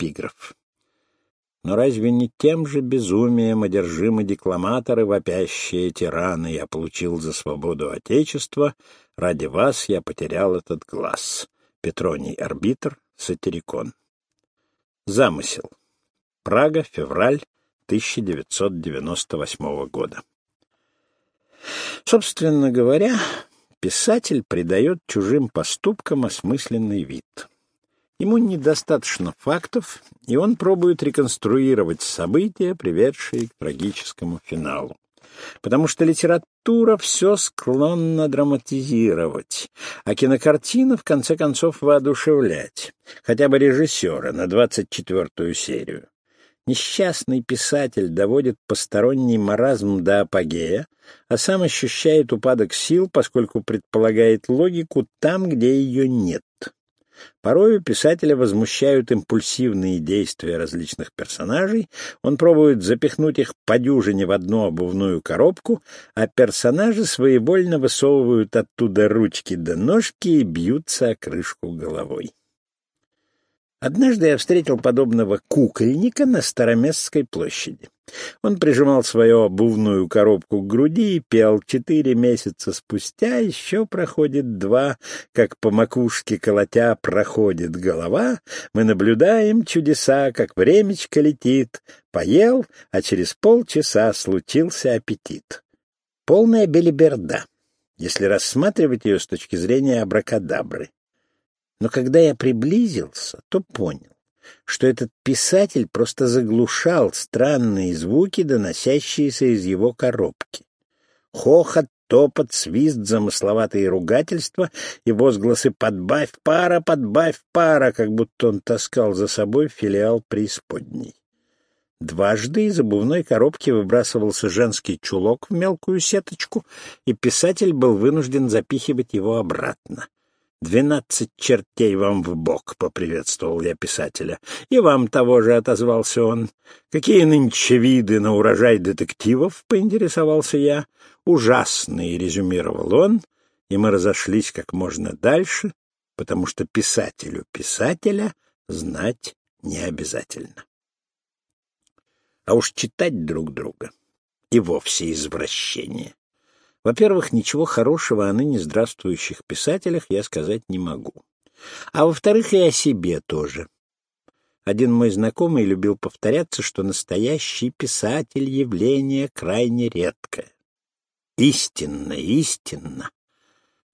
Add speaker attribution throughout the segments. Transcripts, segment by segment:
Speaker 1: эпиграф. Но разве не тем же безумием одержимы декламаторы, вопящие тираны? Я получил за свободу Отечества, ради вас я потерял этот глаз. Петроний арбитр, сатирикон. Замысел. Прага, февраль 1998 года. Собственно говоря, писатель придает чужим поступкам осмысленный вид. Ему недостаточно фактов, и он пробует реконструировать события, приведшие к трагическому финалу. Потому что литература все склонна драматизировать, а кинокартина, в конце концов, воодушевлять. Хотя бы режиссера на двадцать четвертую серию. Несчастный писатель доводит посторонний маразм до апогея, а сам ощущает упадок сил, поскольку предполагает логику там, где ее нет. Порою писателя возмущают импульсивные действия различных персонажей, он пробует запихнуть их по дюжине в одну обувную коробку, а персонажи своевольно высовывают оттуда ручки до ножки и бьются о крышку головой. Однажды я встретил подобного кукольника на Староместской площади. Он прижимал свою обувную коробку к груди и пел четыре месяца спустя, еще проходит два, как по макушке колотя проходит голова, мы наблюдаем чудеса, как времечко летит, поел, а через полчаса случился аппетит. Полная белиберда, если рассматривать ее с точки зрения абракадабры. Но когда я приблизился, то понял, что этот писатель просто заглушал странные звуки, доносящиеся из его коробки. Хохот, топот, свист, замысловатые ругательства и возгласы «подбавь пара, подбавь пара», как будто он таскал за собой филиал преисподней. Дважды из обувной коробки выбрасывался женский чулок в мелкую сеточку, и писатель был вынужден запихивать его обратно. «Двенадцать чертей вам в бок», — поприветствовал я писателя. «И вам того же», — отозвался он. «Какие нынче виды на урожай детективов?» — поинтересовался я. «Ужасные», — резюмировал он, и мы разошлись как можно дальше, потому что писателю писателя знать не обязательно. А уж читать друг друга и вовсе извращение. Во-первых, ничего хорошего о ныне здравствующих писателях я сказать не могу. А во-вторых, и о себе тоже. Один мой знакомый любил повторяться, что настоящий писатель — явление крайне редкое. Истинно, истинно.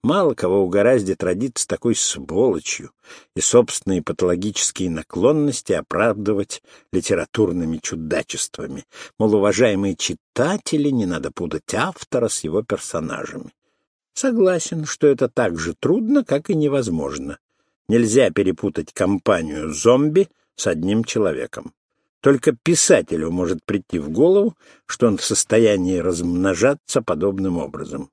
Speaker 1: Мало кого угораздит родиться такой сволочью и собственные патологические наклонности оправдывать литературными чудачествами. Мол, уважаемые читатели, не надо путать автора с его персонажами. Согласен, что это так же трудно, как и невозможно. Нельзя перепутать компанию зомби с одним человеком. Только писателю может прийти в голову, что он в состоянии размножаться подобным образом.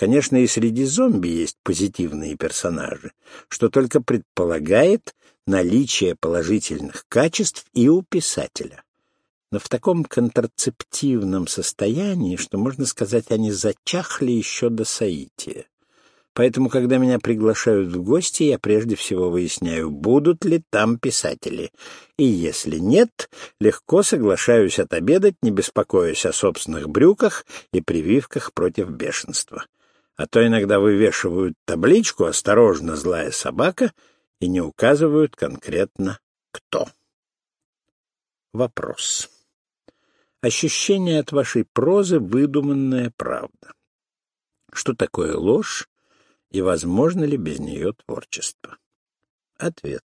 Speaker 1: Конечно, и среди зомби есть позитивные персонажи, что только предполагает наличие положительных качеств и у писателя. Но в таком контрацептивном состоянии, что, можно сказать, они зачахли еще до соития. Поэтому, когда меня приглашают в гости, я прежде всего выясняю, будут ли там писатели. И если нет, легко соглашаюсь отобедать, не беспокоясь о собственных брюках и прививках против бешенства а то иногда вывешивают табличку «Осторожно, злая собака» и не указывают конкретно кто. Вопрос. Ощущение от вашей прозы — выдуманная правда. Что такое ложь и возможно ли без нее творчество? Ответ.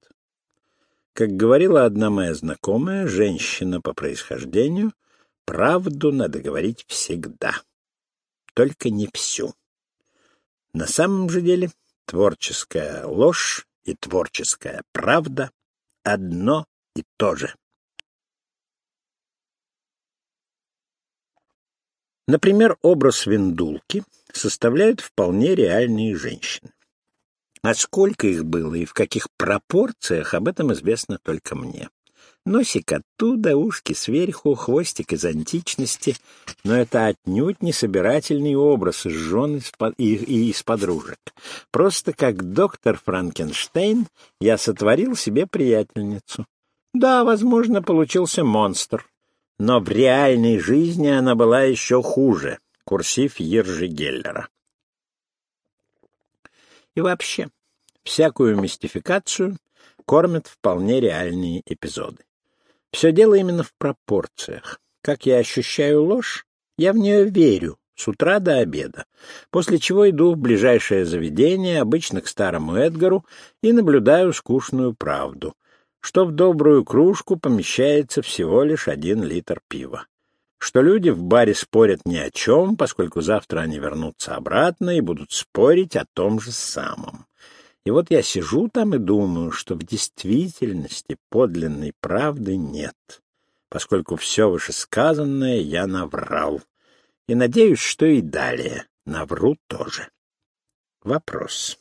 Speaker 1: Как говорила одна моя знакомая, женщина по происхождению, правду надо говорить всегда, только не всю. На самом же деле творческая ложь и творческая правда — одно и то же. Например, образ виндулки составляют вполне реальные женщины. А сколько их было и в каких пропорциях, об этом известно только мне. Носик оттуда, ушки сверху, хвостик из античности, но это отнюдь не собирательный образ из жен и, и из подружек. Просто как доктор Франкенштейн я сотворил себе приятельницу. Да, возможно, получился монстр. Но в реальной жизни она была еще хуже. Курсив Ержи Геллера. И вообще, всякую мистификацию кормят вполне реальные эпизоды. Все дело именно в пропорциях. Как я ощущаю ложь, я в нее верю с утра до обеда, после чего иду в ближайшее заведение, обычно к старому Эдгару, и наблюдаю скучную правду, что в добрую кружку помещается всего лишь один литр пива что люди в баре спорят ни о чем, поскольку завтра они вернутся обратно и будут спорить о том же самом. И вот я сижу там и думаю, что в действительности подлинной правды нет, поскольку все вышесказанное я наврал. И надеюсь, что и далее навру тоже. Вопрос.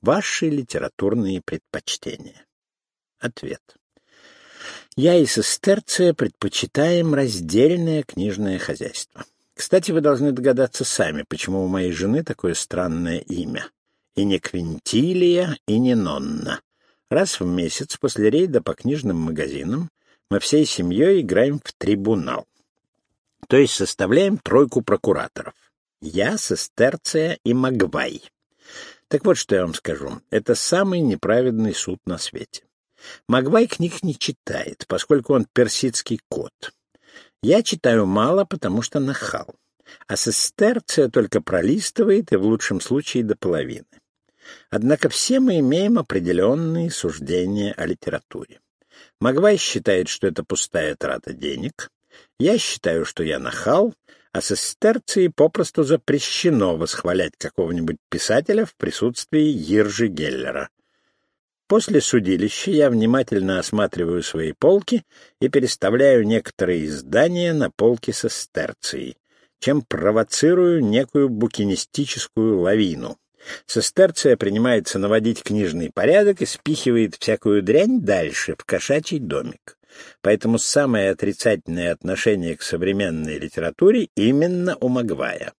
Speaker 1: Ваши литературные предпочтения? Ответ. Я и Сестерция предпочитаем раздельное книжное хозяйство. Кстати, вы должны догадаться сами, почему у моей жены такое странное имя. И не Квинтилия, и не Нонна. Раз в месяц после рейда по книжным магазинам мы всей семьей играем в трибунал. То есть составляем тройку прокураторов. Я, Сестерция и Магвай. Так вот, что я вам скажу. Это самый неправедный суд на свете. Магвай книг не читает, поскольку он персидский кот. Я читаю мало, потому что нахал. А сестерция только пролистывает и в лучшем случае до половины. Однако все мы имеем определенные суждения о литературе. Магвай считает, что это пустая трата денег. Я считаю, что я нахал, а сестерции попросту запрещено восхвалять какого-нибудь писателя в присутствии Иржи Геллера. После судилища я внимательно осматриваю свои полки и переставляю некоторые издания на полки со стерцией, чем провоцирую некую букинистическую лавину. Сестерция принимается наводить книжный порядок и спихивает всякую дрянь дальше, в кошачий домик. Поэтому самое отрицательное отношение к современной литературе именно у Магвая.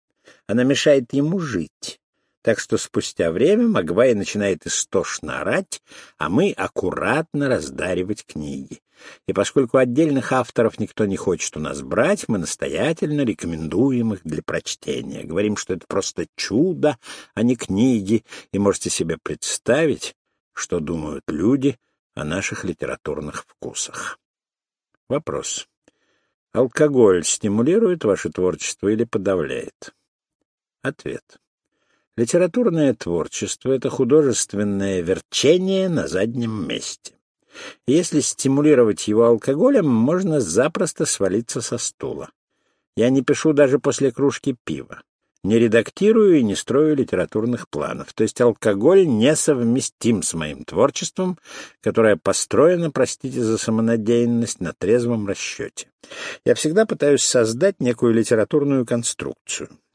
Speaker 1: Она мешает ему жить так что спустя время Магвай начинает истошно орать, а мы аккуратно раздаривать книги. И поскольку отдельных авторов никто не хочет у нас брать, мы настоятельно рекомендуем их для прочтения. Говорим, что это просто чудо, а не книги, и можете себе представить, что думают люди о наших литературных вкусах. Вопрос. Алкоголь стимулирует ваше творчество или подавляет? Ответ. Литературное творчество — это художественное верчение на заднем месте. если стимулировать его алкоголем, можно запросто свалиться со стула. Я не пишу даже после кружки пива. Не редактирую и не строю литературных планов. То есть алкоголь несовместим с моим творчеством, которое построено, простите за самонадеянность, на трезвом расчете. Я всегда пытаюсь создать некую литературную конструкцию —